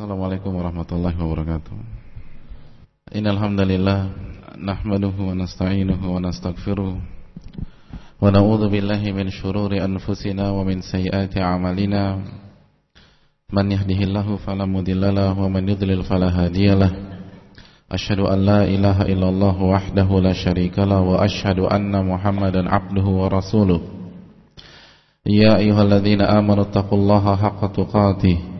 Assalamualaikum warahmatullahi wabarakatuh. Innal hamdalillah nahmaduhu wa nasta'inuhu wa nastaghfiruh. Wa na'udzu billahi min shururi anfusina wa min sayyiati a'malina. Man yahdihillahu fala mudhillalah wa man yudlil fala hadiyalah Ashhadu an la ilaha illallah wahdahu la syarikalah wa ashhadu anna Muhammadan abduhu wa rasuluh. Ya ayyuhalladzina amanu taqullaha haqqa tuqatih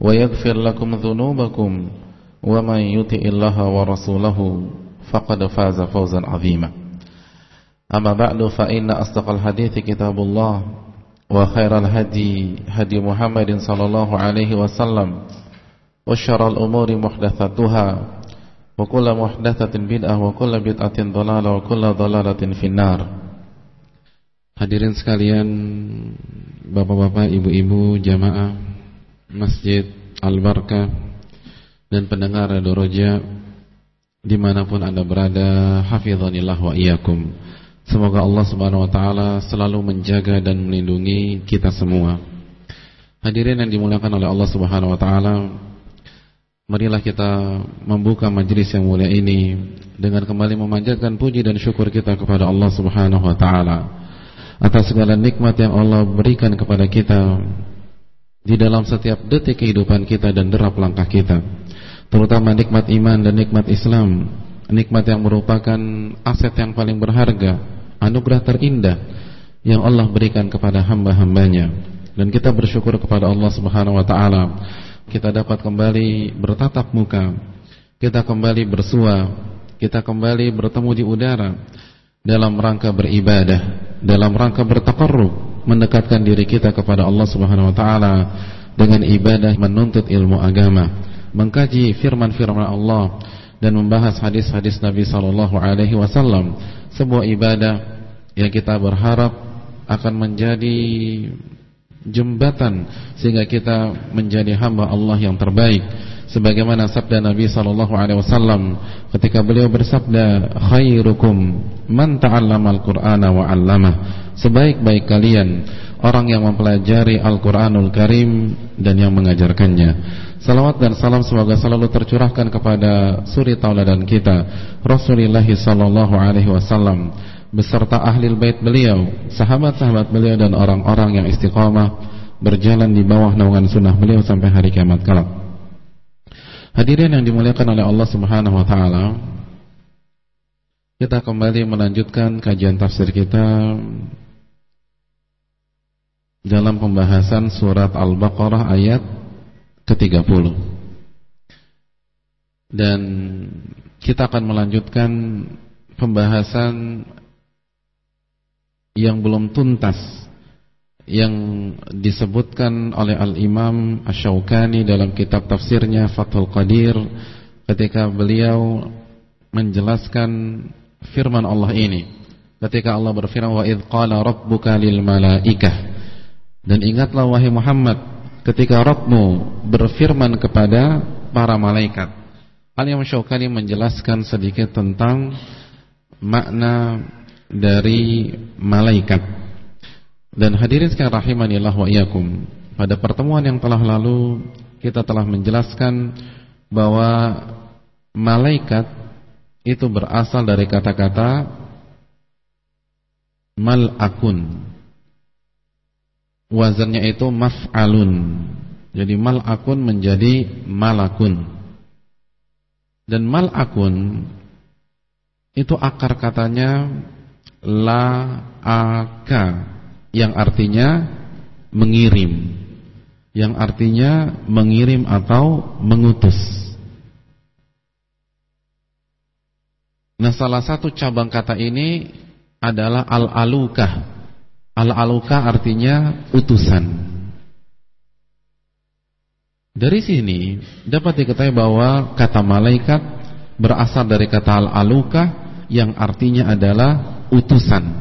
ويغفر لكم ذنوبكم ومن يطع الله ورسوله فقد فاز فوزا عظيما أما بعد فإن أصدق الحديث كتاب الله وخير الهدي هدي محمد صلى الله عليه وسلم وشر الأمور محدثاتها وكل محدثة بدعة وكل بدعة ضلالة وكل ضلالة في النار Hadirin sekalian, bapak-bapak, ibu-ibu, jamaah Masjid Al-Barkah dan pendengar Radio Roja di mana pun anda berada hafizanillah wa iyyakum. Semoga Allah subhanahu wa ta'ala selalu menjaga dan melindungi kita semua. Hadirin yang dimuliakan oleh Allah subhanahu wa ta'ala marilah kita membuka majlis yang mulia ini dengan kembali memanjatkan puji dan syukur kita kepada Allah subhanahu wa ta'ala atas segala nikmat yang Allah berikan kepada kita di dalam setiap detik kehidupan kita dan derap langkah kita. Terutama nikmat iman dan nikmat Islam. Nikmat yang merupakan aset yang paling berharga anugerah terindah yang Allah berikan kepada hamba-hambanya. Dan kita bersyukur kepada Allah Subhanahu wa taala. Kita dapat kembali bertatap muka kita kembali bersua kita kembali bertemu di udara dalam rangka beribadah dalam rangka bertakarrub mendekatkan diri kita kepada Allah Subhanahu wa taala dengan ibadah menuntut ilmu agama, mengkaji firman-firman Allah dan membahas hadis-hadis Nabi sallallahu alaihi wasallam, sebuah ibadah yang kita berharap akan menjadi jembatan sehingga kita menjadi hamba Allah yang terbaik sebagaimana sabda Nabi sallallahu alaihi wasallam ketika beliau bersabda khairukum man ta'allamal qur'ana wa 'allamah sebaik-baik kalian orang yang mempelajari Al-Qur'anul Karim dan yang mengajarkannya. Salawat dan salam semoga selalu tercurahkan kepada suri tauladan kita Rasulullah sallallahu alaihi wasallam beserta ahli bait beliau, sahabat-sahabat beliau dan orang-orang yang istiqamah berjalan di bawah naungan sunnah beliau sampai hari kiamat kelak. Hadirin yang dimuliakan oleh Allah Subhanahu wa taala, kita kembali melanjutkan kajian tafsir kita dalam pembahasan surat Al-Baqarah ayat ke-30. Dan kita akan melanjutkan pembahasan yang belum tuntas yang disebutkan oleh Al-Imam Ash-Shawqani dalam kitab tafsirnya Fathul Qadir ketika beliau menjelaskan firman Allah ini ketika Allah berfirman wa idh qala rabbuka lil malaikah dan ingatlah wahai Muhammad ketika Rabbmu berfirman kepada para malaikat. Al-Imam Syaukani menjelaskan sedikit tentang makna dari malaikat. Dan hadirin sekalian rahimanillah wa iyyakum. Pada pertemuan yang telah lalu kita telah menjelaskan bahwa malaikat itu berasal dari kata-kata malakun wazannya itu maf'alun. Jadi mal'akun menjadi malakun. Dan mal'akun itu akar katanya la'aka yang artinya mengirim. Yang artinya mengirim atau mengutus. Nah, salah satu cabang kata ini adalah al-alukah Al-aluka artinya utusan. Dari sini dapat diketahui bahwa kata malaikat berasal dari kata al-aluka yang artinya adalah utusan.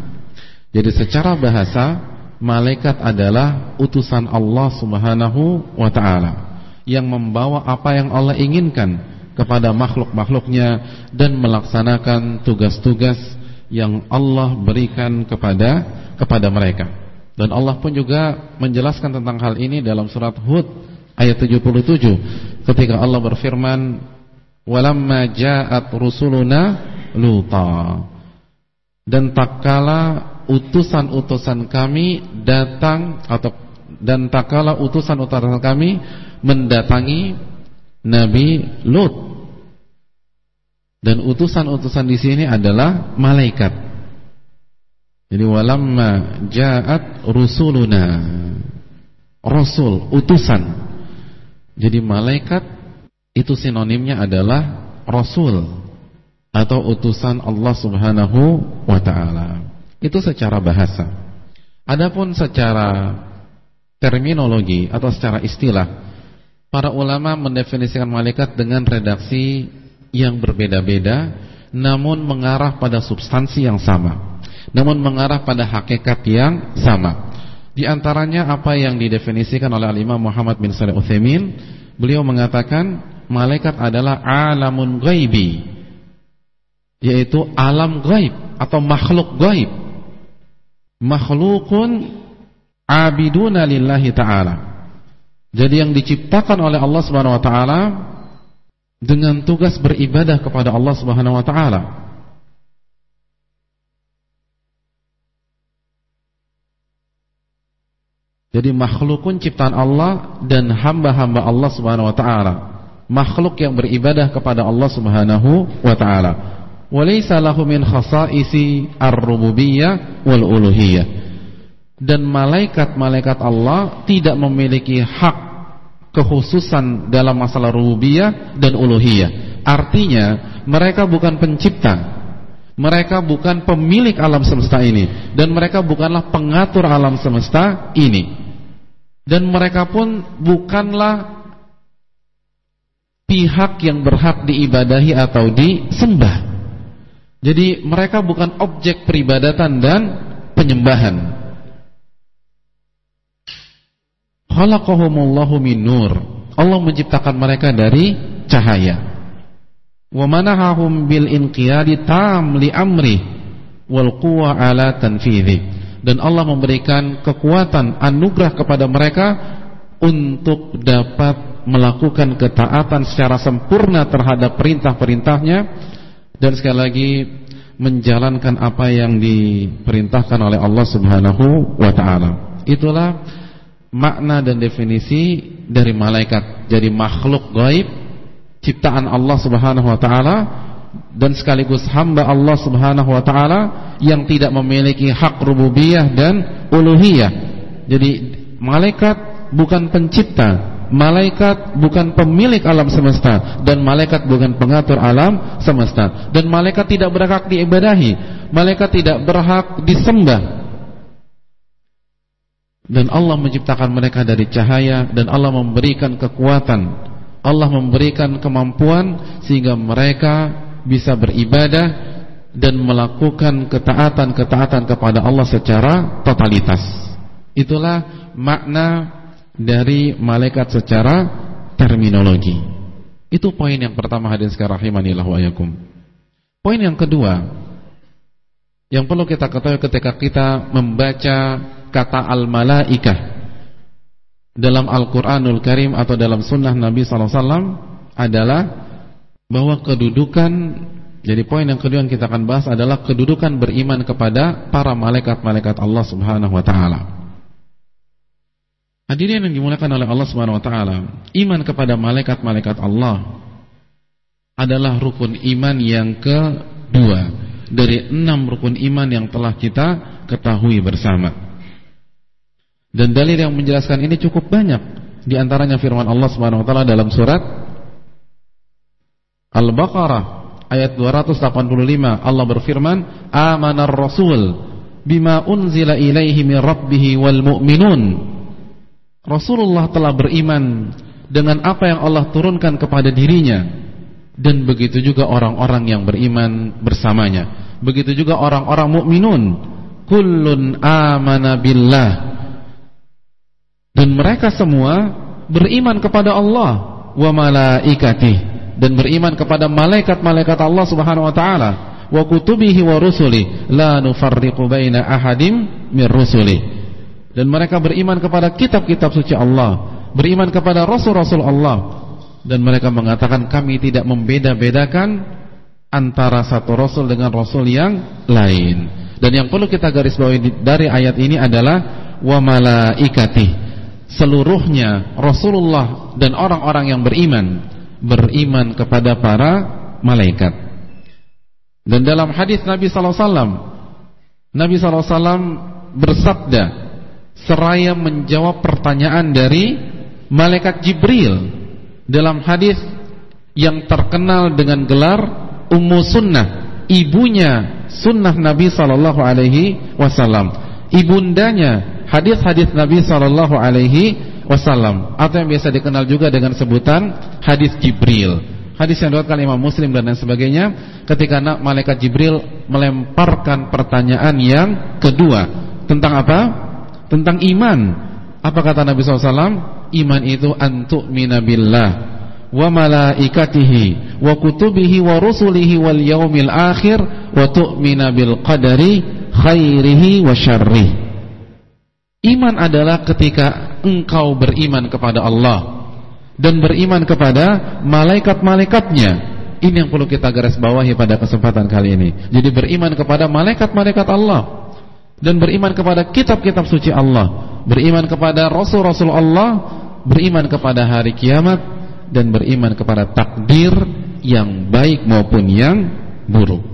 Jadi secara bahasa malaikat adalah utusan Allah Subhanahu wa taala yang membawa apa yang Allah inginkan kepada makhluk-makhluknya dan melaksanakan tugas-tugas yang Allah berikan kepada kepada mereka. Dan Allah pun juga menjelaskan tentang hal ini dalam surat Hud ayat 77 ketika Allah berfirman walamma ja'at rusuluna luta dan tatkala utusan-utusan kami datang atau dan tatkala utusan-utusan kami mendatangi Nabi Lut dan utusan-utusan di sini adalah malaikat jadi walamma ja'at rusuluna. Rasul, utusan. Jadi malaikat itu sinonimnya adalah rasul atau utusan Allah Subhanahu wa taala. Itu secara bahasa. Adapun secara terminologi atau secara istilah, para ulama mendefinisikan malaikat dengan redaksi yang berbeda-beda namun mengarah pada substansi yang sama namun mengarah pada hakikat yang sama. Di antaranya apa yang didefinisikan oleh Al-Imam Muhammad bin Shalih Utsaimin, beliau mengatakan malaikat adalah alamun ghaibi, yaitu alam gaib atau makhluk gaib. Makhlukun abiduna lillahi ta'ala. Jadi yang diciptakan oleh Allah Subhanahu wa taala dengan tugas beribadah kepada Allah Subhanahu wa taala. Jadi makhlukun ciptaan Allah dan hamba-hamba Allah Subhanahu wa taala. Makhluk yang beribadah kepada Allah Subhanahu wa taala. Walaysa lahu min khasaisi ar-rububiyyah. Dan malaikat-malaikat Allah tidak memiliki hak kekhususan dalam masalah rububiyah dan uluhiyah. Artinya, mereka bukan pencipta. Mereka bukan pemilik alam semesta ini dan mereka bukanlah pengatur alam semesta ini dan mereka pun bukanlah pihak yang berhak diibadahi atau disembah. Jadi mereka bukan objek peribadatan dan penyembahan. Khalaqahumullahu min nur. Allah menciptakan mereka dari cahaya. Wa manahahum bil inqiyadi tam amri wal quwwa ala tanfidhi dan Allah memberikan kekuatan anugerah kepada mereka untuk dapat melakukan ketaatan secara sempurna terhadap perintah-perintahnya dan sekali lagi menjalankan apa yang diperintahkan oleh Allah Subhanahu wa taala. Itulah makna dan definisi dari malaikat. Jadi makhluk gaib ciptaan Allah Subhanahu wa taala dan sekaligus hamba Allah Subhanahu wa taala yang tidak memiliki hak rububiyah dan uluhiyah. Jadi malaikat bukan pencipta, malaikat bukan pemilik alam semesta dan malaikat bukan pengatur alam semesta dan malaikat tidak berhak diibadahi, malaikat tidak berhak disembah. Dan Allah menciptakan mereka dari cahaya dan Allah memberikan kekuatan Allah memberikan kemampuan sehingga mereka bisa beribadah dan melakukan ketaatan-ketaatan kepada Allah secara totalitas. Itulah makna dari malaikat secara terminologi. Itu poin yang pertama hadirin sekalian wa yakum. Poin yang kedua yang perlu kita ketahui ketika kita membaca kata al-malaikah dalam Al-Qur'anul Karim atau dalam sunnah Nabi sallallahu alaihi wasallam adalah bahwa kedudukan jadi poin yang kedua yang kita akan bahas adalah kedudukan beriman kepada para malaikat-malaikat Allah Subhanahu wa taala. Hadirin yang dimuliakan oleh Allah Subhanahu wa taala, iman kepada malaikat-malaikat Allah adalah rukun iman yang kedua dari enam rukun iman yang telah kita ketahui bersama. Dan dalil yang menjelaskan ini cukup banyak. Di antaranya firman Allah Subhanahu wa taala dalam surat Al-Baqarah ayat 285 Allah berfirman amanar rasul bima unzila ilaihi min rabbih wal mu'minun Rasulullah telah beriman dengan apa yang Allah turunkan kepada dirinya. Dan begitu juga orang-orang yang beriman bersamanya. Begitu juga orang-orang mukminun. Kullun amana billah. Dan mereka semua beriman kepada Allah wa malaikatih. Dan beriman kepada malaikat-malaikat Allah Subhanahu wa taala. Wa kutubihi wa rusuli la nufarriqu baina ahadim mir rusuli dan mereka beriman kepada kitab-kitab suci Allah beriman kepada Rasul-Rasul Allah dan mereka mengatakan kami tidak membeda-bedakan antara satu Rasul dengan Rasul yang lain. Dan yang perlu kita garis bawahi dari ayat ini adalah wa malaikati. Seluruhnya Rasulullah dan orang-orang yang beriman beriman kepada para malaikat. Dan dalam hadis Nabi sallallahu alaihi wasallam Nabi sallallahu alaihi wasallam bersabda seraya menjawab pertanyaan dari malaikat Jibril dalam hadis yang terkenal dengan gelar Ummu Sunnah, ibunya sunnah Nabi sallallahu alaihi wasallam, ibundanya hadis-hadis Nabi sallallahu alaihi wasallam atau yang biasa dikenal juga dengan sebutan hadis Jibril. Hadis yang diriwayatkan Imam Muslim dan lain sebagainya ketika malaikat Jibril melemparkan pertanyaan yang kedua tentang apa? Tentang iman. Apa kata Nabi SAW? iman itu antuk minabillah wa malaikatihi wa kutubihi wa rusulihi wal yaumil akhir wa tu'mina bil qadari khairihi wa syarrih iman adalah ketika engkau beriman kepada Allah dan beriman kepada malaikat-malaikatnya ini yang perlu kita garis bawahi pada kesempatan kali ini jadi beriman kepada malaikat-malaikat Allah dan beriman kepada kitab-kitab suci Allah beriman kepada rasul-rasul Allah beriman kepada hari kiamat dan beriman kepada takdir yang baik maupun yang buruk.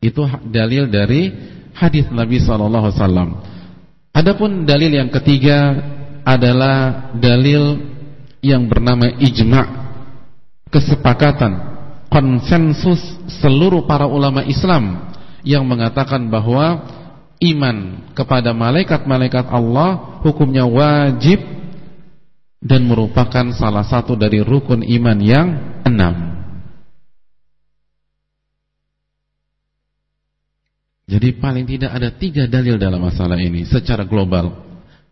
Itu dalil dari hadis Nabi sallallahu alaihi wasallam. Adapun dalil yang ketiga adalah dalil yang bernama ijma' kesepakatan konsensus seluruh para ulama Islam yang mengatakan bahwa iman kepada malaikat-malaikat Allah hukumnya wajib dan merupakan salah satu dari rukun iman yang enam. Jadi paling tidak ada tiga dalil dalam masalah ini secara global.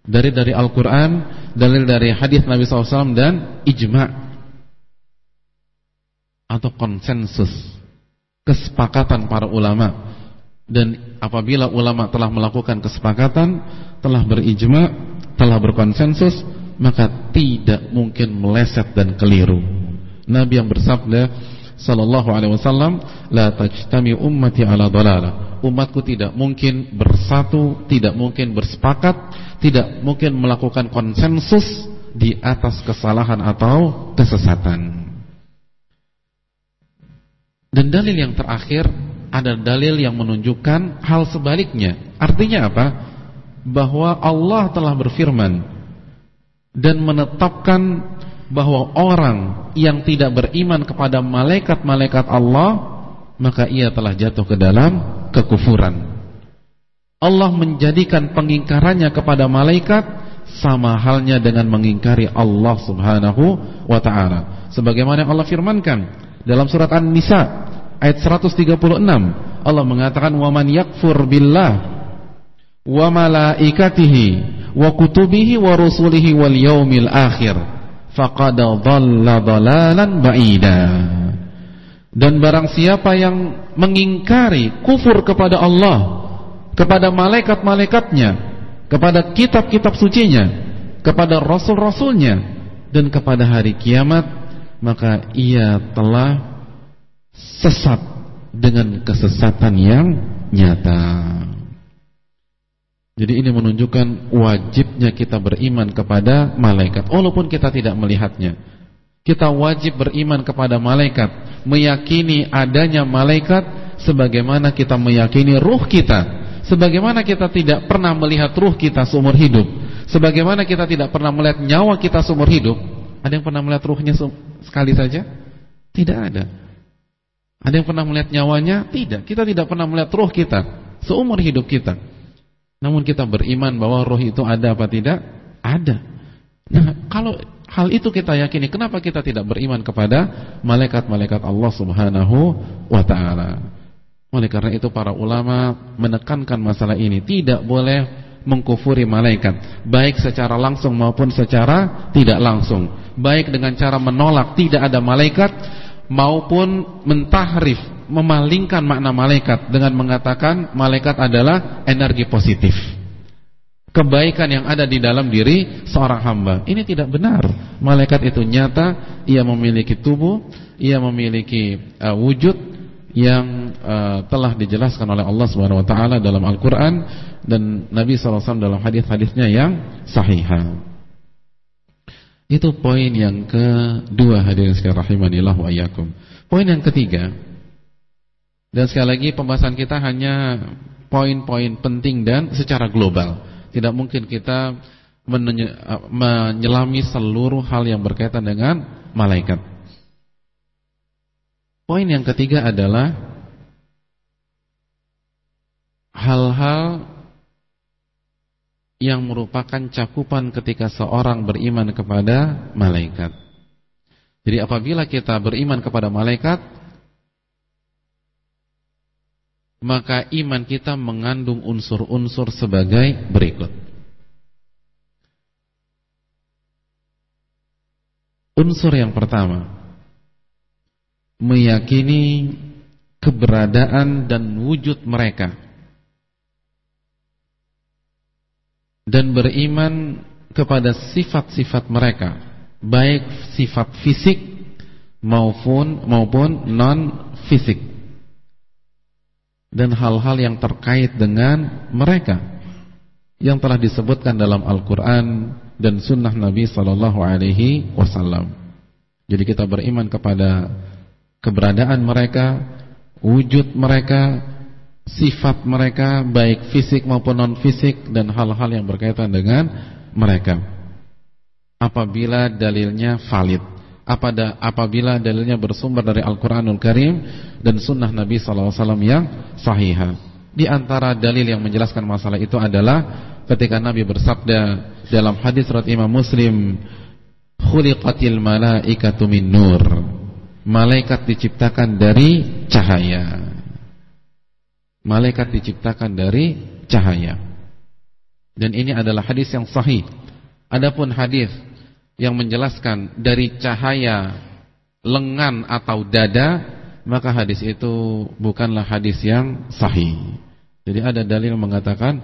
Dari dari Al-Quran, dalil dari hadis Nabi SAW dan ijma' atau konsensus kesepakatan para ulama. Dan apabila ulama telah melakukan kesepakatan, telah berijma', telah berkonsensus, maka tidak mungkin meleset dan keliru. Nabi yang bersabda sallallahu alaihi wasallam, "La tajtami ummati ala dhalalah." Umatku tidak mungkin bersatu, tidak mungkin bersepakat, tidak mungkin melakukan konsensus di atas kesalahan atau kesesatan. Dan dalil yang terakhir ada dalil yang menunjukkan hal sebaliknya. Artinya apa? Bahwa Allah telah berfirman dan menetapkan bahwa orang yang tidak beriman kepada malaikat-malaikat Allah maka ia telah jatuh ke dalam kekufuran. Allah menjadikan pengingkarannya kepada malaikat sama halnya dengan mengingkari Allah Subhanahu wa taala. Sebagaimana Allah firmankan dalam surat An-Nisa ayat 136, Allah mengatakan wa man yakfur billah wa malaikatihi wa kutubihi wa rusulihi wal yaumil akhir faqad dhalla dhalalan ba'ida. Dan barang siapa yang mengingkari kufur kepada Allah kepada malaikat-malaikatnya kepada kitab-kitab sucinya kepada rasul-rasulnya dan kepada hari kiamat maka ia telah sesat dengan kesesatan yang nyata jadi ini menunjukkan wajibnya kita beriman kepada malaikat walaupun kita tidak melihatnya. Kita wajib beriman kepada malaikat, meyakini adanya malaikat sebagaimana kita meyakini ruh kita. Sebagaimana kita tidak pernah melihat ruh kita seumur hidup, sebagaimana kita tidak pernah melihat nyawa kita seumur hidup. Ada yang pernah melihat ruhnya sekali saja? Tidak ada. Ada yang pernah melihat nyawanya? Tidak. Kita tidak pernah melihat ruh kita seumur hidup kita. Namun kita beriman bahwa roh itu ada apa tidak? Ada. Nah, kalau Hal itu kita yakini. Kenapa kita tidak beriman kepada malaikat-malaikat Allah Subhanahu wa taala? Oleh karena itu para ulama menekankan masalah ini, tidak boleh mengkufuri malaikat, baik secara langsung maupun secara tidak langsung. Baik dengan cara menolak tidak ada malaikat maupun mentahrif, memalingkan makna malaikat dengan mengatakan malaikat adalah energi positif kebaikan yang ada di dalam diri seorang hamba. Ini tidak benar. Malaikat itu nyata, ia memiliki tubuh, ia memiliki uh, wujud yang uh, telah dijelaskan oleh Allah taala dalam Al-Qur'an dan Nabi SAW dalam hadis-hadisnya yang sahih. Itu poin yang kedua hadirin sekalian rahimanillah wa iyyakum. Poin yang ketiga dan sekali lagi pembahasan kita hanya poin-poin penting dan secara global. Tidak mungkin kita menyelami seluruh hal yang berkaitan dengan malaikat. Poin yang ketiga adalah hal-hal yang merupakan cakupan ketika seorang beriman kepada malaikat. Jadi apabila kita beriman kepada malaikat, maka iman kita mengandung unsur-unsur sebagai berikut. Unsur yang pertama, meyakini keberadaan dan wujud mereka dan beriman kepada sifat-sifat mereka, baik sifat fisik maupun maupun non fisik dan hal-hal yang terkait dengan mereka yang telah disebutkan dalam Al-Quran dan Sunnah Nabi Sallallahu Alaihi Wasallam. Jadi kita beriman kepada keberadaan mereka, wujud mereka, sifat mereka, baik fisik maupun non fisik dan hal-hal yang berkaitan dengan mereka. Apabila dalilnya valid apabila dalilnya bersumber dari Al-Quranul Karim dan Sunnah Nabi SAW yang sahih. Di antara dalil yang menjelaskan masalah itu adalah ketika Nabi bersabda dalam hadis surat Imam Muslim, "Khuliqatil malaikatu min nur." Malaikat diciptakan dari cahaya. Malaikat diciptakan dari cahaya. Dan ini adalah hadis yang sahih. Adapun hadis yang menjelaskan dari cahaya lengan atau dada maka hadis itu bukanlah hadis yang sahih. Jadi ada dalil mengatakan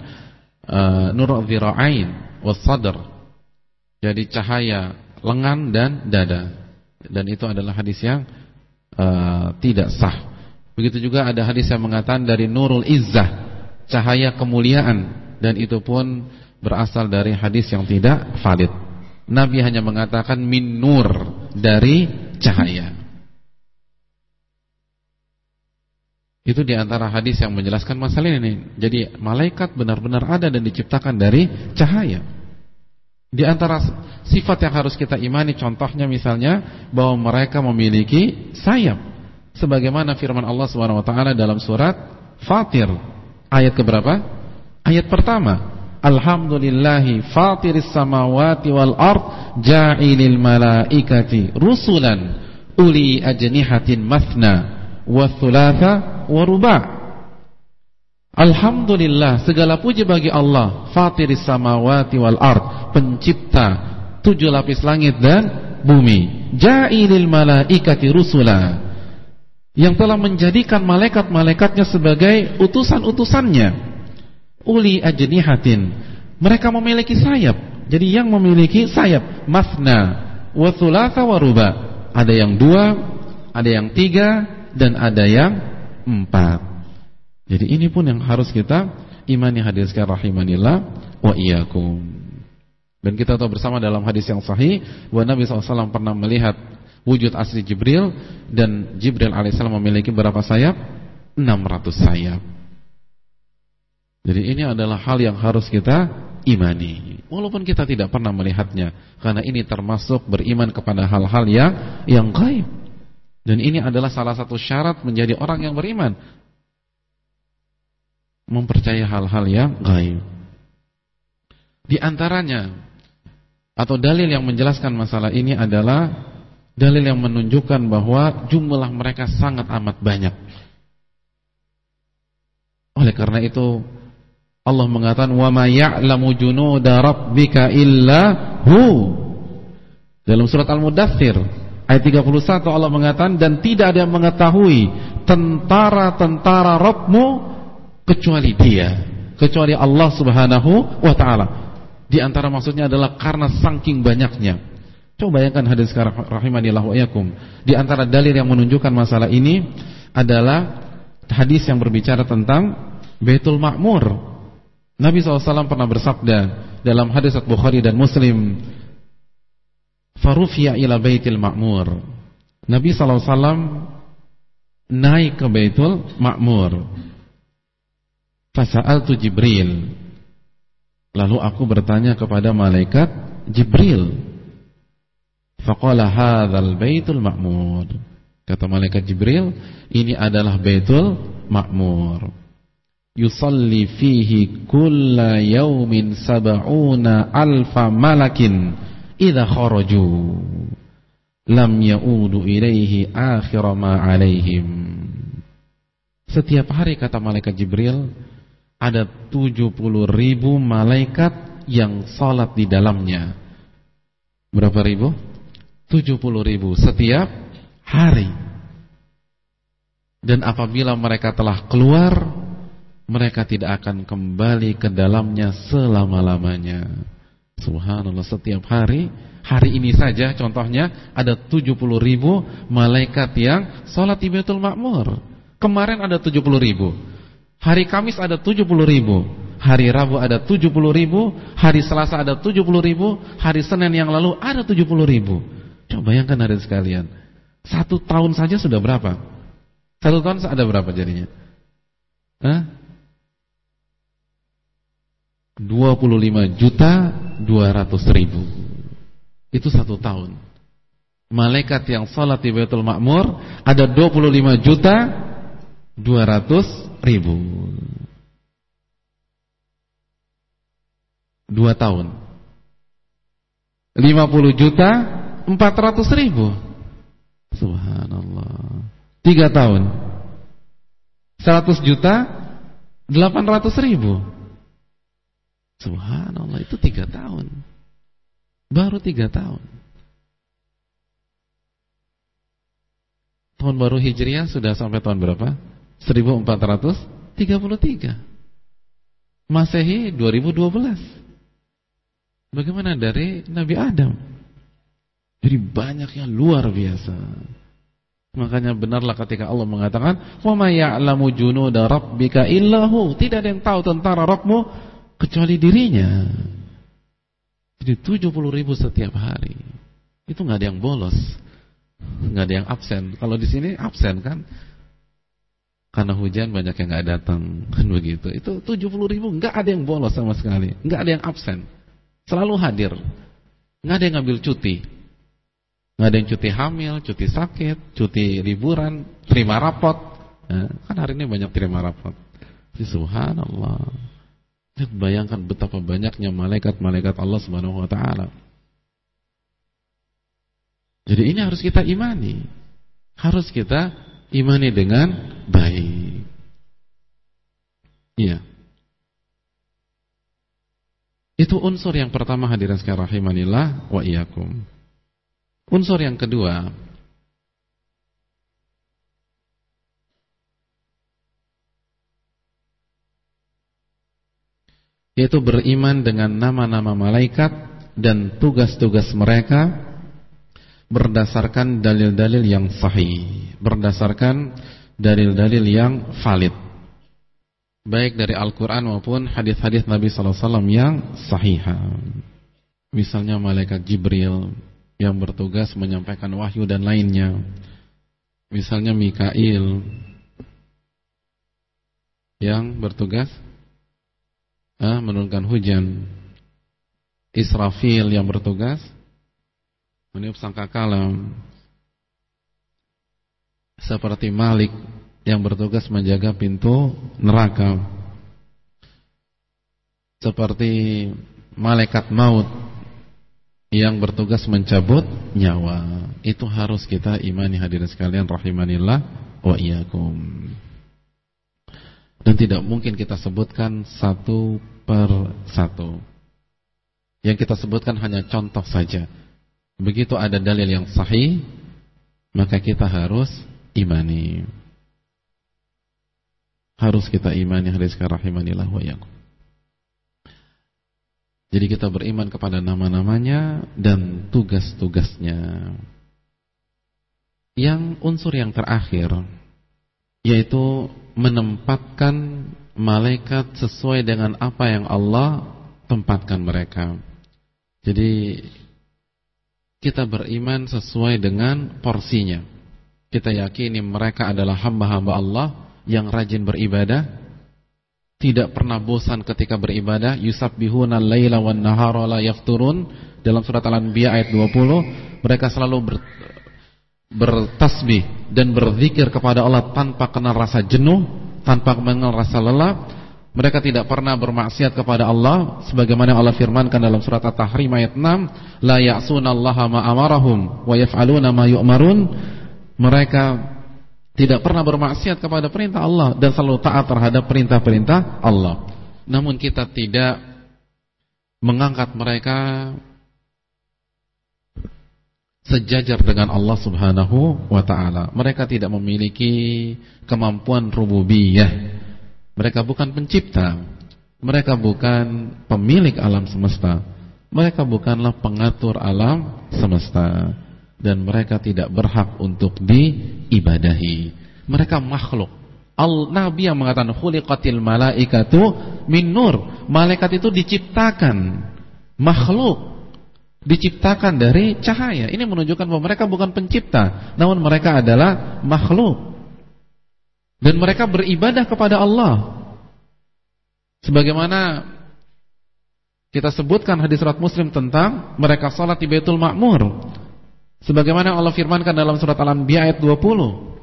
uh, nur dhira'ain was sadr. Jadi cahaya lengan dan dada. Dan itu adalah hadis yang uh, tidak sah. Begitu juga ada hadis yang mengatakan dari nurul izzah, cahaya kemuliaan dan itu pun berasal dari hadis yang tidak valid. Nabi hanya mengatakan min nur dari cahaya. Itu di antara hadis yang menjelaskan masalah ini. Jadi malaikat benar-benar ada dan diciptakan dari cahaya. Di antara sifat yang harus kita imani contohnya misalnya bahwa mereka memiliki sayap. Sebagaimana firman Allah Subhanahu wa taala dalam surat Fatir ayat keberapa? Ayat pertama. Alhamdulillahi fatiris samawati wal ard ja'ilil malaikati rusulan uli ajnihatin mathna wa thulatha wa ruba' Alhamdulillah segala puji bagi Allah fatiris samawati wal ard pencipta tujuh lapis langit dan bumi ja'ilil malaikati rusula yang telah menjadikan malaikat-malaikatnya sebagai utusan-utusannya uli ajnihatin. Mereka memiliki sayap. Jadi yang memiliki sayap masna wa thulatha wa ruba. Ada yang dua, ada yang tiga dan ada yang empat. Jadi ini pun yang harus kita imani hadis rahimanillah wa iyyakum. Dan kita tahu bersama dalam hadis yang sahih bahwa Nabi SAW pernah melihat wujud asli Jibril dan Jibril alaihissalam memiliki berapa sayap? 600 sayap. Jadi ini adalah hal yang harus kita imani. Walaupun kita tidak pernah melihatnya. Karena ini termasuk beriman kepada hal-hal yang yang gaib. Dan ini adalah salah satu syarat menjadi orang yang beriman. Mempercayai hal-hal yang gaib. Di antaranya atau dalil yang menjelaskan masalah ini adalah dalil yang menunjukkan bahwa jumlah mereka sangat amat banyak. Oleh karena itu Allah mengatakan wa ma ya'lamu junuda rabbika illa hu. Dalam surat Al-Mudaththir ayat 31 Allah mengatakan dan tidak ada yang mengetahui tentara-tentara Rabbmu kecuali Dia, kecuali Allah Subhanahu wa taala. Di antara maksudnya adalah karena saking banyaknya. Coba bayangkan hadis sekarang rahimanillah wa iyakum. Di antara dalil yang menunjukkan masalah ini adalah hadis yang berbicara tentang Baitul Ma'mur Nabi SAW pernah bersabda dalam hadis Bukhari dan Muslim, "Farufiya ila Baitil Ma'mur." Nabi SAW naik ke Baitul Ma'mur. Fasa'altu Jibril. Lalu aku bertanya kepada malaikat Jibril. Faqala hadzal Baitul Ma'mur. Kata malaikat Jibril, ini adalah Baitul Ma'mur yusalli fihi kulla yaumin sab'una alfa malakin idza kharaju lam yaudu ilaihi akhir ma alaihim setiap hari kata malaikat Jibril ada 70 ribu malaikat yang salat di dalamnya berapa ribu? 70 ribu setiap hari dan apabila mereka telah keluar mereka tidak akan kembali ke dalamnya selama-lamanya. Subhanallah setiap hari, hari ini saja contohnya ada 70 ribu malaikat yang sholat di Baitul Makmur. Kemarin ada 70 ribu. Hari Kamis ada 70 ribu. Hari Rabu ada 70 ribu. Hari Selasa ada 70 ribu. Hari Senin yang lalu ada 70 ribu. Coba bayangkan hari sekalian. Satu tahun saja sudah berapa? Satu tahun ada berapa jadinya? Hah? 25 juta 200 ribu Itu satu tahun Malaikat yang salat di Baitul Makmur Ada 25 juta 200 ribu Dua tahun 50 juta 400 ribu. Subhanallah. Tiga tahun. 100 juta 800 ribu. Subhanallah itu tiga tahun. Baru tiga tahun. Tahun baru Hijriah sudah sampai tahun berapa? 1433 Masehi 2012 Bagaimana dari Nabi Adam Jadi banyaknya luar biasa Makanya benarlah ketika Allah mengatakan Wa ma ya'lamu junuda rabbika illahu Tidak ada yang tahu tentara Rabbmu kecuali dirinya. Jadi 70 ribu setiap hari. Itu nggak ada yang bolos, nggak ada yang absen. Kalau di sini absen kan? Karena hujan banyak yang nggak datang kan begitu. Itu 70 ribu ada yang bolos sama sekali, nggak ada yang absen. Selalu hadir, nggak ada yang ngambil cuti, nggak ada yang cuti hamil, cuti sakit, cuti liburan, terima rapot. Nah, kan hari ini banyak terima rapot. Subhanallah. Bayangkan betapa banyaknya malaikat-malaikat Allah Subhanahu wa taala. Jadi ini harus kita imani. Harus kita imani dengan baik. Iya. Itu unsur yang pertama hadirin sekalian rahimanillah wa iyyakum. Unsur yang kedua yaitu beriman dengan nama-nama malaikat dan tugas-tugas mereka berdasarkan dalil-dalil yang sahih, berdasarkan dalil-dalil yang valid. Baik dari Al-Qur'an maupun hadis-hadis Nabi wasallam yang sahih. Misalnya malaikat Jibril yang bertugas menyampaikan wahyu dan lainnya. Misalnya Mikail yang bertugas ah, menurunkan hujan. Israfil yang bertugas meniup sangkakala seperti Malik yang bertugas menjaga pintu neraka seperti malaikat maut yang bertugas mencabut nyawa. Itu harus kita imani hadirin sekalian rahimanillah wa iyyakum. Dan tidak mungkin kita sebutkan satu per satu. Yang kita sebutkan hanya contoh saja. Begitu ada dalil yang sahih, maka kita harus imani. Harus kita imani hadirin sekalian rahimanillah wa iyyakum. Jadi kita beriman kepada nama-namanya dan tugas-tugasnya. Yang unsur yang terakhir yaitu menempatkan malaikat sesuai dengan apa yang Allah tempatkan mereka. Jadi kita beriman sesuai dengan porsinya. Kita yakini mereka adalah hamba-hamba Allah yang rajin beribadah tidak pernah bosan ketika beribadah. Yusabbihuna al-laila wan nahara la yafturun. Dalam surat al-anbiya ayat 20 mereka selalu ber, bertasbih dan berzikir kepada Allah tanpa kenal rasa jenuh tanpa mengenal rasa lelah. Mereka tidak pernah bermaksiat kepada Allah sebagaimana Allah firmankan dalam surat At-Tahrim ayat 6 la ya'sunallaha ma amarahum wa yaf'aluna ma yu'marun. Mereka tidak pernah bermaksiat kepada perintah Allah dan selalu taat terhadap perintah-perintah Allah. Namun kita tidak mengangkat mereka sejajar dengan Allah Subhanahu wa taala. Mereka tidak memiliki kemampuan rububiyah. Mereka bukan pencipta. Mereka bukan pemilik alam semesta. Mereka bukanlah pengatur alam semesta dan mereka tidak berhak untuk diibadahi. Mereka makhluk. Al Nabi yang mengatakan khuliqatil malaikatu min nur. Malaikat itu diciptakan makhluk diciptakan dari cahaya. Ini menunjukkan bahwa mereka bukan pencipta, namun mereka adalah makhluk. Dan mereka beribadah kepada Allah. Sebagaimana kita sebutkan hadis surat Muslim tentang mereka salat di Baitul Ma'mur. Sebagaimana Allah firmankan dalam surat Al-Anbiya ayat 20.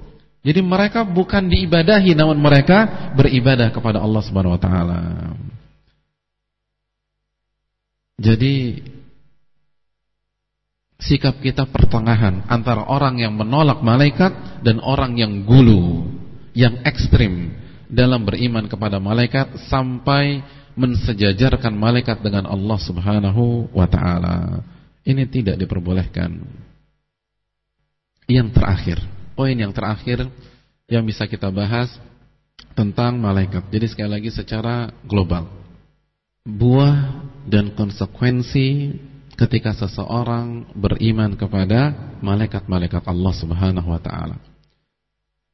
Jadi mereka bukan diibadahi namun mereka beribadah kepada Allah Subhanahu wa taala. Jadi sikap kita pertengahan antara orang yang menolak malaikat dan orang yang gulu, yang ekstrim dalam beriman kepada malaikat sampai mensejajarkan malaikat dengan Allah Subhanahu wa taala. Ini tidak diperbolehkan. Yang terakhir, poin yang terakhir yang bisa kita bahas tentang malaikat. Jadi sekali lagi secara global. Buah dan konsekuensi ketika seseorang beriman kepada malaikat-malaikat Allah Subhanahu wa taala.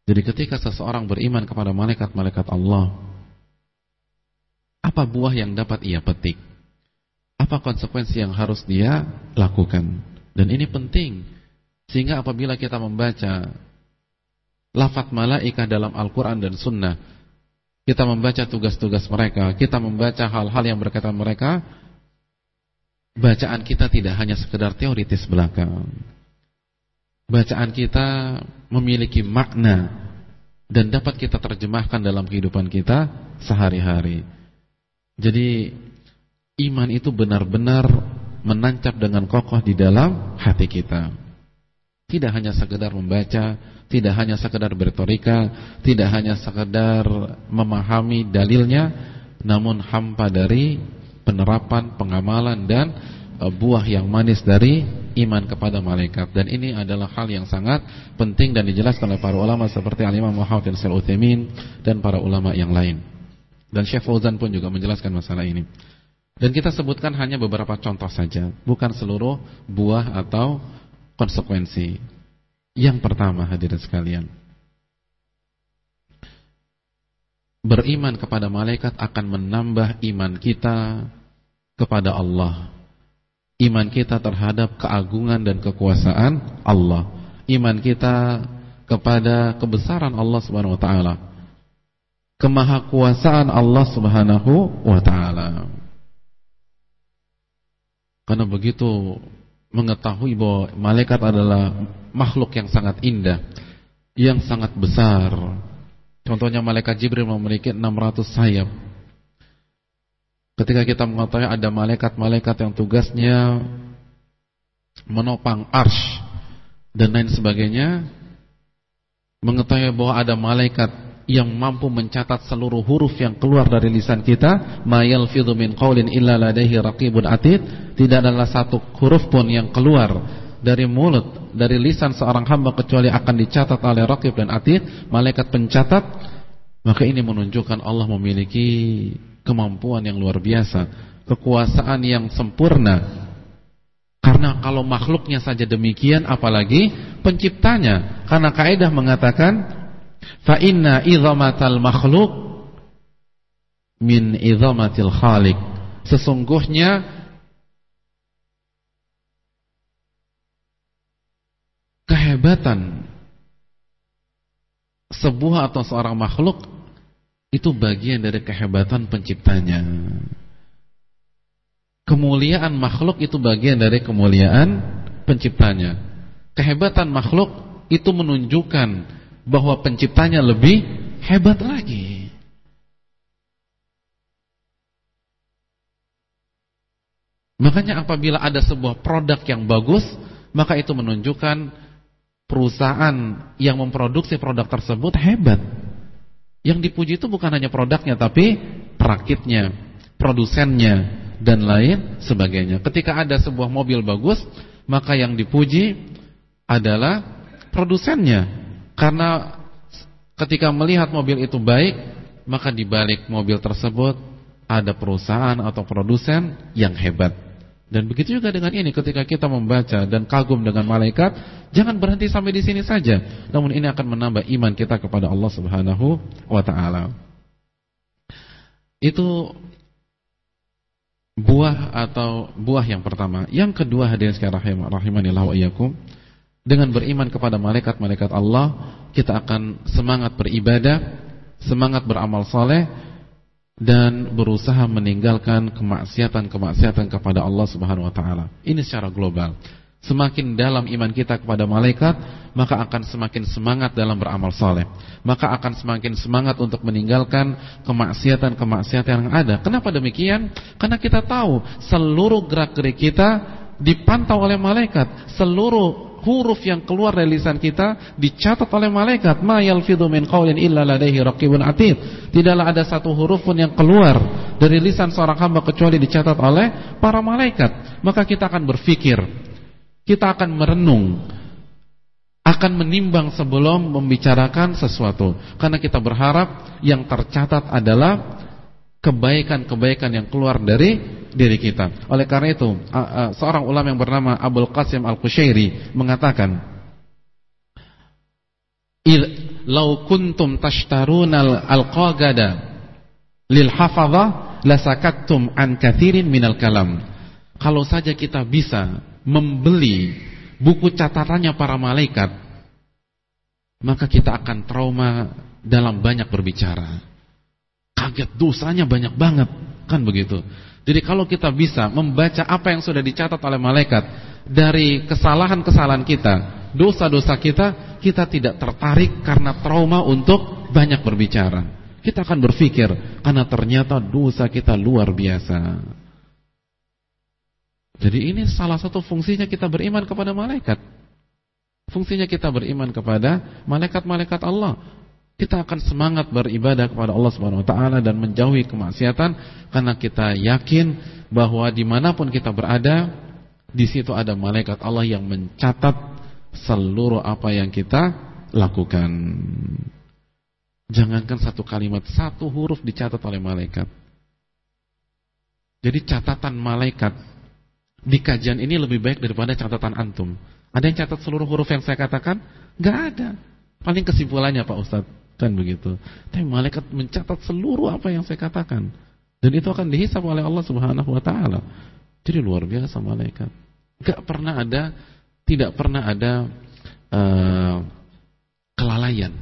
Jadi ketika seseorang beriman kepada malaikat-malaikat Allah, apa buah yang dapat ia petik? Apa konsekuensi yang harus dia lakukan? Dan ini penting sehingga apabila kita membaca lafaz malaikat dalam Al-Quran dan Sunnah, kita membaca tugas-tugas mereka, kita membaca hal-hal yang berkaitan mereka, bacaan kita tidak hanya sekedar teoritis belakang. Bacaan kita memiliki makna dan dapat kita terjemahkan dalam kehidupan kita sehari-hari. Jadi iman itu benar-benar menancap dengan kokoh di dalam hati kita. Tidak hanya sekedar membaca, tidak hanya sekedar bertorika, tidak hanya sekedar memahami dalilnya, namun hampa dari penerapan, pengamalan dan e, buah yang manis dari iman kepada malaikat. Dan ini adalah hal yang sangat penting dan dijelaskan oleh para ulama seperti Al-Imam Muhammad bin Shalih dan para ulama yang lain. Dan Syekh Fauzan pun juga menjelaskan masalah ini. Dan kita sebutkan hanya beberapa contoh saja, bukan seluruh buah atau konsekuensi. Yang pertama hadirin sekalian. Beriman kepada malaikat akan menambah iman kita kepada Allah. Iman kita terhadap keagungan dan kekuasaan Allah. Iman kita kepada kebesaran Allah Subhanahu wa taala. Kemahakuasaan Allah Subhanahu wa taala. Karena begitu mengetahui bahwa malaikat adalah makhluk yang sangat indah, yang sangat besar. Contohnya malaikat Jibril memiliki 600 sayap. Ketika kita mengetahui ada malaikat-malaikat yang tugasnya menopang arsh dan lain sebagainya mengetahui bahwa ada malaikat yang mampu mencatat seluruh huruf yang keluar dari lisan kita mayal yalfidhu min qaulin illa ladaihi atid tidak adalah satu huruf pun yang keluar dari mulut dari lisan seorang hamba kecuali akan dicatat oleh raqib dan atid. Malaikat pencatat maka ini menunjukkan Allah memiliki kemampuan yang luar biasa kekuasaan yang sempurna. Karena kalau makhluknya saja demikian apalagi penciptanya. Karena kaidah mengatakan Fa inna idhamatal makhluk min idhamatil khaliq. Sesungguhnya kehebatan sebuah atau seorang makhluk itu bagian dari kehebatan penciptanya. Kemuliaan makhluk itu bagian dari kemuliaan penciptanya. Kehebatan makhluk itu menunjukkan bahwa penciptanya lebih hebat lagi. Makanya apabila ada sebuah produk yang bagus, maka itu menunjukkan perusahaan yang memproduksi produk tersebut hebat. Yang dipuji itu bukan hanya produknya tapi perakitnya, produsennya dan lain sebagainya. Ketika ada sebuah mobil bagus, maka yang dipuji adalah produsennya, karena ketika melihat mobil itu baik, maka di balik mobil tersebut ada perusahaan atau produsen yang hebat. Dan begitu juga dengan ini ketika kita membaca dan kagum dengan malaikat, jangan berhenti sampai di sini saja. Namun ini akan menambah iman kita kepada Allah Subhanahu wa. Itu buah atau buah yang pertama. Yang kedua hadirin sekalian rahimanillah wa iyyakum dengan beriman kepada malaikat-malaikat Allah, kita akan semangat beribadah, semangat beramal soleh, dan berusaha meninggalkan kemaksiatan-kemaksiatan kepada Allah Subhanahu Wa Taala. Ini secara global. Semakin dalam iman kita kepada malaikat, maka akan semakin semangat dalam beramal soleh. Maka akan semakin semangat untuk meninggalkan kemaksiatan-kemaksiatan yang ada. Kenapa demikian? Karena kita tahu seluruh gerak-gerik kita dipantau oleh malaikat. Seluruh huruf yang keluar dari lisan kita dicatat oleh malaikat. Ma yalfidhu min qaulin illa atid. Tidaklah ada satu huruf pun yang keluar dari lisan seorang hamba kecuali dicatat oleh para malaikat. Maka kita akan berpikir kita akan merenung akan menimbang sebelum membicarakan sesuatu. Karena kita berharap yang tercatat adalah kebaikan-kebaikan yang keluar dari diri kita. Oleh karena itu, seorang ulama yang bernama Abdul Qasim Al-Qushairi mengatakan, "Lau kuntum tashtaruna al-qagada lil hafadha lasakattum an kathirin minal kalam." Kalau saja kita bisa membeli buku catatannya para malaikat, maka kita akan trauma dalam banyak berbicara. Kaget dosanya banyak banget, kan begitu. Jadi kalau kita bisa membaca apa yang sudah dicatat oleh malaikat dari kesalahan-kesalahan kita, dosa-dosa kita, kita tidak tertarik karena trauma untuk banyak berbicara. Kita akan berpikir karena ternyata dosa kita luar biasa. Jadi ini salah satu fungsinya kita beriman kepada malaikat. Fungsinya kita beriman kepada malaikat-malaikat Allah kita akan semangat beribadah kepada Allah Subhanahu wa taala dan menjauhi kemaksiatan karena kita yakin bahwa di mana pun kita berada di situ ada malaikat Allah yang mencatat seluruh apa yang kita lakukan. Jangankan satu kalimat, satu huruf dicatat oleh malaikat. Jadi catatan malaikat di kajian ini lebih baik daripada catatan antum. Ada yang catat seluruh huruf yang saya katakan? Gak ada. Paling kesimpulannya Pak Ustadz Kan begitu. Tapi malaikat mencatat seluruh apa yang saya katakan. Dan itu akan dihisap oleh Allah Subhanahu wa taala. Jadi luar biasa malaikat. Gak pernah ada tidak pernah ada uh, kelalaian.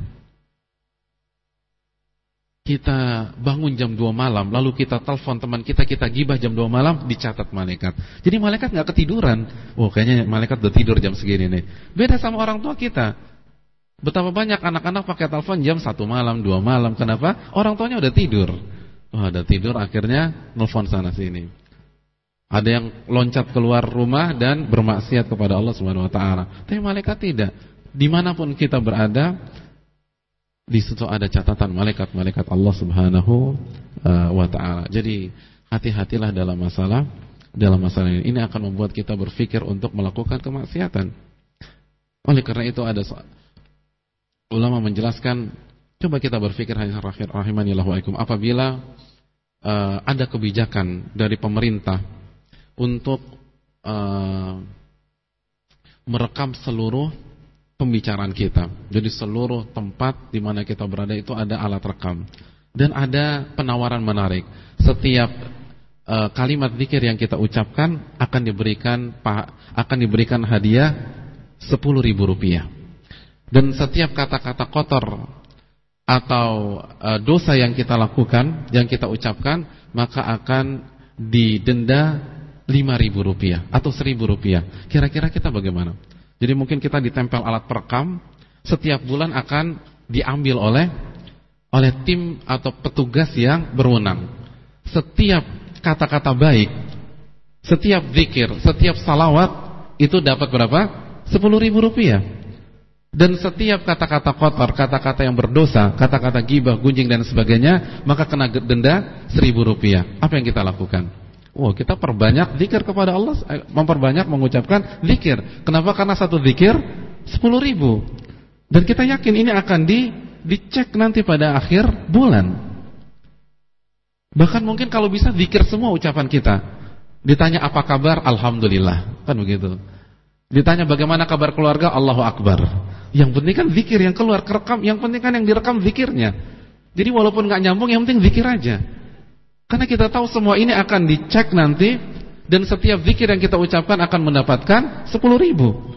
Kita bangun jam 2 malam, lalu kita telepon teman kita, kita gibah jam 2 malam, dicatat malaikat. Jadi malaikat nggak ketiduran. Oh, kayaknya malaikat udah tidur jam segini nih. Beda sama orang tua kita. Betapa banyak anak-anak pakai telepon jam satu malam, dua malam. Kenapa? Orang tuanya udah tidur. Oh, udah tidur akhirnya nelfon sana sini. Ada yang loncat keluar rumah dan bermaksiat kepada Allah Subhanahu wa taala. Tapi malaikat tidak. Di mana pun kita berada, di situ ada catatan malaikat-malaikat Allah Subhanahu uh, wa taala. Jadi hati-hatilah dalam masalah dalam masalah ini. Ini akan membuat kita berpikir untuk melakukan kemaksiatan. Oleh karena itu ada ulama menjelaskan coba kita berpikir hanya rahimanillahu wa apabila uh, ada kebijakan dari pemerintah untuk uh, merekam seluruh pembicaraan kita. Jadi seluruh tempat di mana kita berada itu ada alat rekam dan ada penawaran menarik. Setiap uh, kalimat zikir yang kita ucapkan akan diberikan akan diberikan hadiah sepuluh ribu rupiah. Dan setiap kata-kata kotor atau uh, dosa yang kita lakukan, yang kita ucapkan, maka akan didenda lima ribu rupiah atau seribu rupiah. Kira-kira kita bagaimana? Jadi mungkin kita ditempel alat perekam, setiap bulan akan diambil oleh oleh tim atau petugas yang berwenang. Setiap kata-kata baik, setiap zikir, setiap salawat itu dapat berapa? Sepuluh ribu rupiah. Dan setiap kata-kata kotor, kata-kata yang berdosa, kata-kata gibah, gunjing dan sebagainya, maka kena denda seribu rupiah. Apa yang kita lakukan? Wah, kita perbanyak zikir kepada Allah, eh, memperbanyak mengucapkan zikir. Kenapa? Karena satu zikir sepuluh ribu. Dan kita yakin ini akan di, dicek nanti pada akhir bulan. Bahkan mungkin kalau bisa zikir semua ucapan kita. Ditanya apa kabar? Alhamdulillah. Kan begitu. Ditanya bagaimana kabar keluarga? Allahu Akbar. Yang penting kan zikir yang keluar kerekam, yang penting kan yang direkam zikirnya. Jadi walaupun nggak nyambung, yang penting zikir aja. Karena kita tahu semua ini akan dicek nanti dan setiap zikir yang kita ucapkan akan mendapatkan 10 ribu.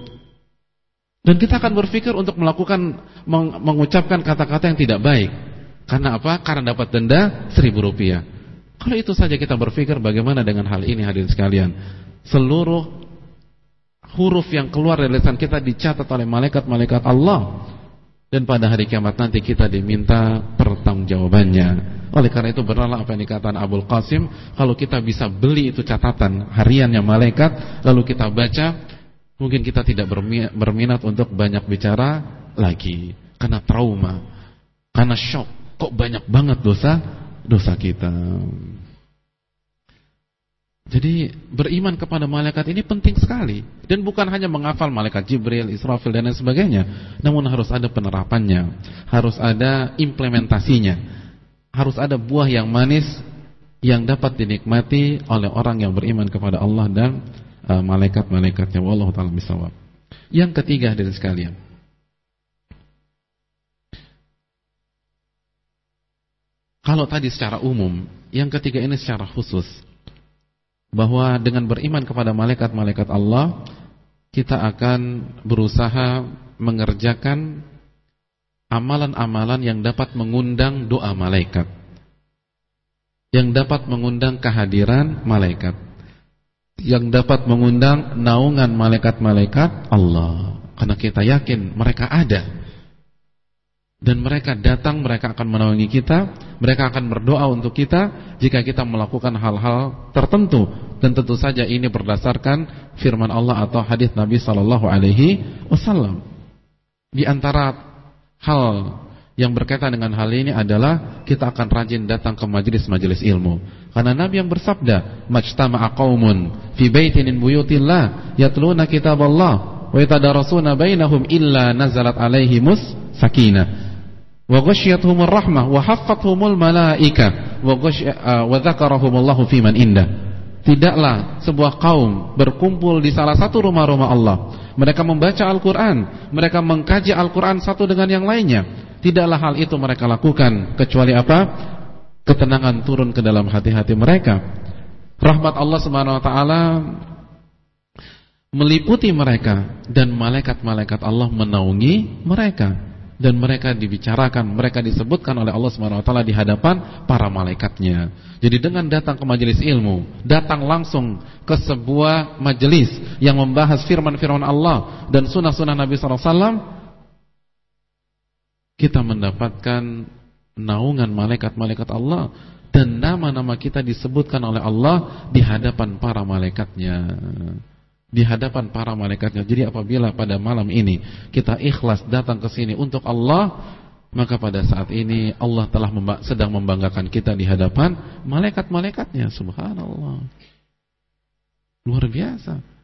Dan kita akan berpikir untuk melakukan meng, mengucapkan kata-kata yang tidak baik. Karena apa? Karena dapat denda 1000 rupiah. Kalau itu saja kita berpikir bagaimana dengan hal ini hadirin sekalian. Seluruh huruf yang keluar dari lisan kita dicatat oleh malaikat-malaikat Allah. Dan pada hari kiamat nanti kita diminta pertanggungjawabannya. Oleh karena itu benarlah apa yang dikatakan Abul Qasim, kalau kita bisa beli itu catatan hariannya malaikat, lalu kita baca, mungkin kita tidak berminat untuk banyak bicara lagi karena trauma, karena shock. Kok banyak banget dosa dosa kita. Jadi beriman kepada malaikat ini penting sekali dan bukan hanya menghafal malaikat Jibril, Israfil dan lain sebagainya, namun harus ada penerapannya, harus ada implementasinya harus ada buah yang manis yang dapat dinikmati oleh orang yang beriman kepada Allah dan uh, malaikat-malaikatnya. Wallahu taala bisawab. Yang ketiga dari sekalian. Kalau tadi secara umum, yang ketiga ini secara khusus. Bahwa dengan beriman kepada malaikat-malaikat Allah, kita akan berusaha mengerjakan amalan-amalan yang dapat mengundang doa malaikat. Yang dapat mengundang kehadiran malaikat. Yang dapat mengundang naungan malaikat-malaikat Allah. Karena kita yakin mereka ada. Dan mereka datang, mereka akan menaungi kita, mereka akan berdoa untuk kita jika kita melakukan hal-hal tertentu. Dan tentu saja ini berdasarkan firman Allah atau hadis Nabi sallallahu alaihi wasallam. Di antara hal yang berkaitan dengan hal ini adalah kita akan rajin datang ke majelis-majelis ilmu. Karena Nabi yang bersabda, "Majtama'a qaumun fi baitin min buyutillah yatluna kitaballah wa yatadarasuna bainahum illa nazalat alaihimus sakinah wa ghasyiyatuhumur rahmah wa malaika wa wa indah." Tidaklah sebuah kaum berkumpul di salah satu rumah-rumah Allah mereka membaca Al-Quran Mereka mengkaji Al-Quran satu dengan yang lainnya Tidaklah hal itu mereka lakukan Kecuali apa? Ketenangan turun ke dalam hati-hati mereka Rahmat Allah SWT Meliputi mereka Dan malaikat-malaikat Allah menaungi mereka dan mereka dibicarakan, mereka disebutkan oleh Allah Subhanahu wa taala di hadapan para malaikatnya. Jadi dengan datang ke majelis ilmu, datang langsung ke sebuah majelis yang membahas firman-firman Allah dan sunnah-sunnah Nabi sallallahu alaihi wasallam kita mendapatkan naungan malaikat-malaikat Allah dan nama-nama kita disebutkan oleh Allah di hadapan para malaikatnya di hadapan para malaikatnya jadi apabila pada malam ini kita ikhlas datang ke sini untuk Allah maka pada saat ini Allah telah sedang membanggakan kita di hadapan malaikat-malaikatnya subhanallah luar biasa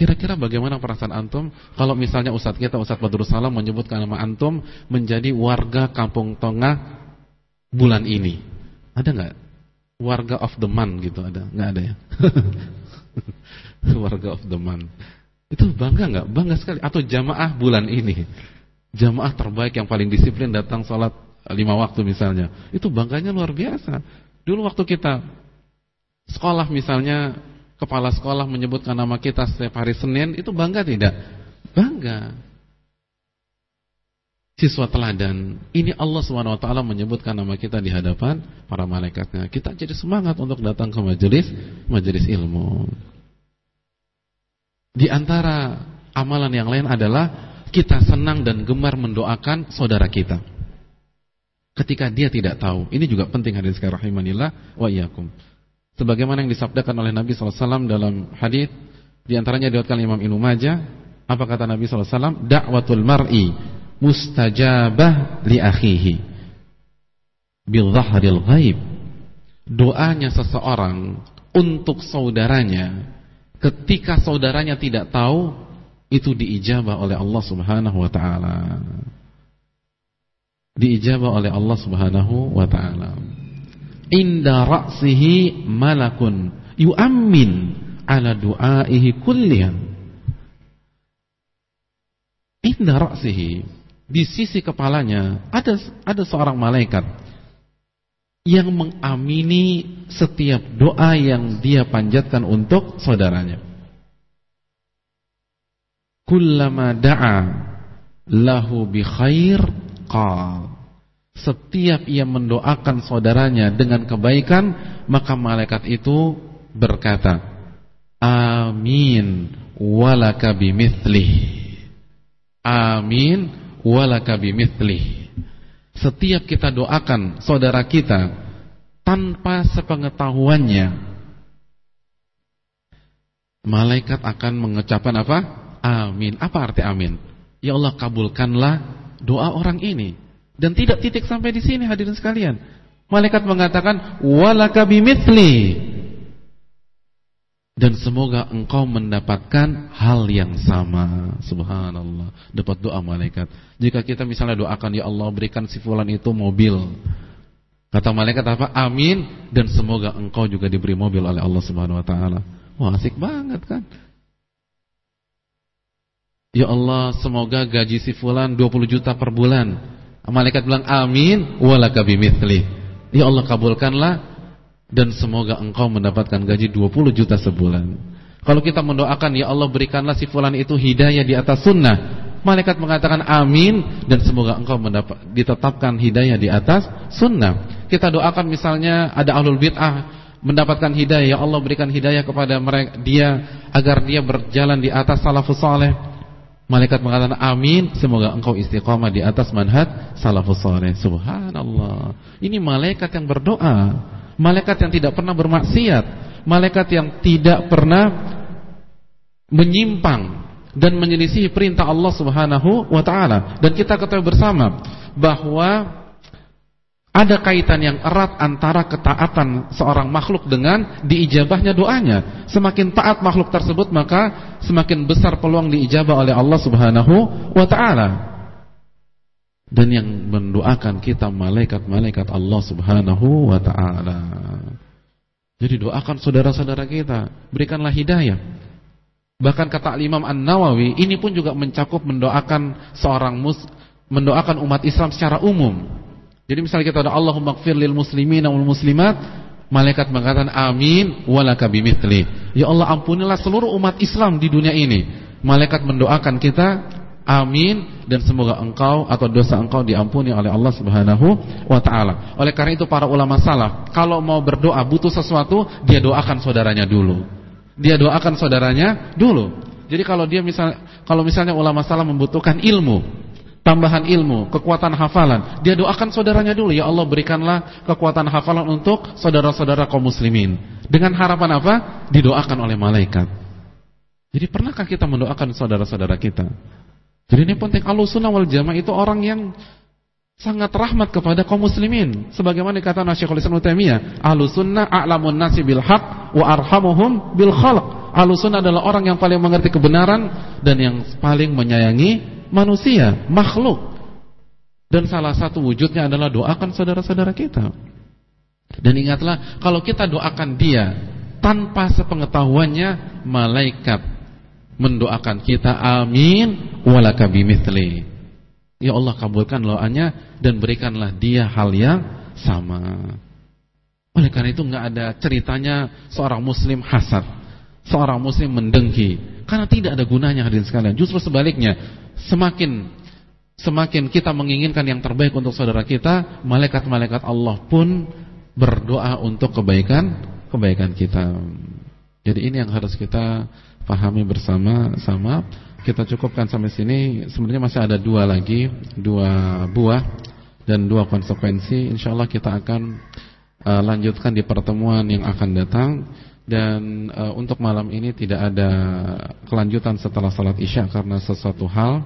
Kira-kira bagaimana perasaan antum kalau misalnya ustadz kita Ustadz Badrul Salam menyebutkan nama antum menjadi warga Kampung Tengah bulan ini? Ada nggak warga of the month gitu ada? Nggak ada ya? warga of the month. Itu bangga nggak? Bangga sekali. Atau jamaah bulan ini, jamaah terbaik yang paling disiplin datang sholat lima waktu misalnya. Itu bangganya luar biasa. Dulu waktu kita sekolah misalnya kepala sekolah menyebutkan nama kita setiap hari Senin, itu bangga tidak? Bangga. Siswa teladan, ini Allah Swt menyebutkan nama kita di hadapan para malaikatnya. Kita jadi semangat untuk datang ke majelis, majelis ilmu. Di antara amalan yang lain adalah kita senang dan gemar mendoakan saudara kita. Ketika dia tidak tahu, ini juga penting hadis rahimanillah wa iyyakum. Sebagaimana yang disabdakan oleh Nabi SAW dalam hadis di antaranya diriwayatkan Imam Ibnu Majah, apa kata Nabi SAW? Da'watul mar'i mustajabah li akhihi bil dhahril ghaib. Doanya seseorang untuk saudaranya ketika saudaranya tidak tahu itu diijabah oleh Allah Subhanahu wa taala. Diijabah oleh Allah Subhanahu wa taala. Inda ra'sihi malakun yu'ammin ala du'aihi kullihan. Inda ra'sihi di sisi kepalanya ada ada seorang malaikat yang mengamini setiap doa yang dia panjatkan untuk saudaranya kullama da'a lahu bi khair qal setiap ia mendoakan saudaranya dengan kebaikan, maka malaikat itu berkata, Amin walaka bimithli. Amin walaka bimithli. Setiap kita doakan saudara kita tanpa sepengetahuannya, malaikat akan mengucapkan apa? Amin. Apa arti amin? Ya Allah kabulkanlah doa orang ini. Dan tidak titik sampai di sini hadirin sekalian. Malaikat mengatakan walaka bimithli. Dan semoga engkau mendapatkan hal yang sama. Subhanallah. Dapat doa malaikat. Jika kita misalnya doakan ya Allah berikan si fulan itu mobil. Kata malaikat apa? Amin dan semoga engkau juga diberi mobil oleh Allah Subhanahu wa taala. Wah, asik banget kan? Ya Allah, semoga gaji si fulan 20 juta per bulan. Malaikat bilang amin bimithli. Ya Allah kabulkanlah dan semoga engkau mendapatkan gaji 20 juta sebulan. Kalau kita mendoakan ya Allah berikanlah si fulan itu hidayah di atas sunnah. Malaikat mengatakan amin dan semoga engkau mendapat ditetapkan hidayah di atas sunnah. Kita doakan misalnya ada ahlul bid'ah mendapatkan hidayah, ya Allah berikan hidayah kepada mereka dia agar dia berjalan di atas salafus saleh. Malaikat mengatakan amin, semoga engkau istiqamah di atas manhaj salafus saleh. Subhanallah. Ini malaikat yang berdoa, malaikat yang tidak pernah bermaksiat, malaikat yang tidak pernah menyimpang dan menyelisih perintah Allah Subhanahu wa taala. Dan kita ketahui bersama bahwa ada kaitan yang erat antara ketaatan seorang makhluk dengan diijabahnya doanya. Semakin taat makhluk tersebut maka semakin besar peluang diijabah oleh Allah Subhanahu wa taala. Dan yang mendoakan kita malaikat-malaikat Allah Subhanahu wa taala. Jadi doakan saudara-saudara kita, berikanlah hidayah. Bahkan kata Imam An-Nawawi, ini pun juga mencakup mendoakan seorang mus mendoakan umat Islam secara umum. Jadi misalnya kita ada Allahumma gfir lil muslimin wal muslimat, malaikat mengatakan amin walaka bimithli. Ya Allah ampunilah seluruh umat Islam di dunia ini. Malaikat mendoakan kita amin dan semoga engkau atau dosa engkau diampuni oleh Allah Subhanahu wa taala. Oleh karena itu para ulama salaf kalau mau berdoa butuh sesuatu, dia doakan saudaranya dulu. Dia doakan saudaranya dulu. Jadi kalau dia misal kalau misalnya ulama salaf membutuhkan ilmu, tambahan ilmu, kekuatan hafalan. Dia doakan saudaranya dulu, ya Allah berikanlah kekuatan hafalan untuk saudara-saudara kaum muslimin. Dengan harapan apa? Didoakan oleh malaikat. Jadi pernahkah kita mendoakan saudara-saudara kita? Jadi ini penting. Al-Sunnah wal Jamaah itu orang yang sangat rahmat kepada kaum muslimin. Sebagaimana dikatakan Syekhul Islam Taimiyah, Ahlussunnah a'lamun nasi bil haq wa arhamuhum bil khalq. Ahlussunnah adalah orang yang paling mengerti kebenaran dan yang paling menyayangi manusia, makhluk. Dan salah satu wujudnya adalah doakan saudara-saudara kita. Dan ingatlah, kalau kita doakan dia tanpa sepengetahuannya, malaikat mendoakan kita amin walaka bimithli. Ya Allah kabulkan doanya dan berikanlah dia hal yang sama. Oleh karena itu nggak ada ceritanya seorang muslim hasad, seorang muslim mendengki, karena tidak ada gunanya hadirin sekalian. Justru sebaliknya, semakin semakin kita menginginkan yang terbaik untuk saudara kita, malaikat-malaikat Allah pun berdoa untuk kebaikan kebaikan kita. Jadi ini yang harus kita pahami bersama-sama. Kita cukupkan sampai sini. Sebenarnya masih ada dua lagi, dua buah dan dua konsekuensi. Insya Allah kita akan uh, lanjutkan di pertemuan yang akan datang. Dan uh, untuk malam ini tidak ada kelanjutan setelah salat isya karena sesuatu hal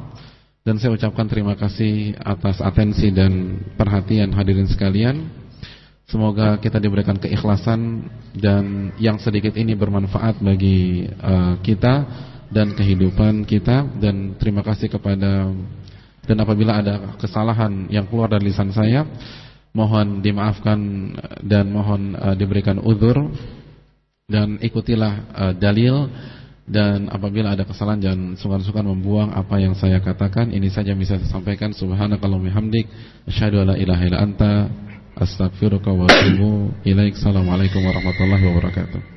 dan saya ucapkan terima kasih atas atensi dan perhatian hadirin sekalian. Semoga kita diberikan keikhlasan dan yang sedikit ini bermanfaat bagi uh, kita dan kehidupan kita. Dan terima kasih kepada dan apabila ada kesalahan yang keluar dari lisan saya mohon dimaafkan dan mohon uh, diberikan uzur. Dan ikutilah uh, dalil. Dan apabila ada kesalahan jangan sungkan-sungkan membuang apa yang saya katakan. Ini saja bisa saya sampaikan. Subhanakallahumma hamdik asyhadu alla ilaha illa anta astaghfiruka wa atubu ilaik. Assalamualaikum warahmatullahi wabarakatuh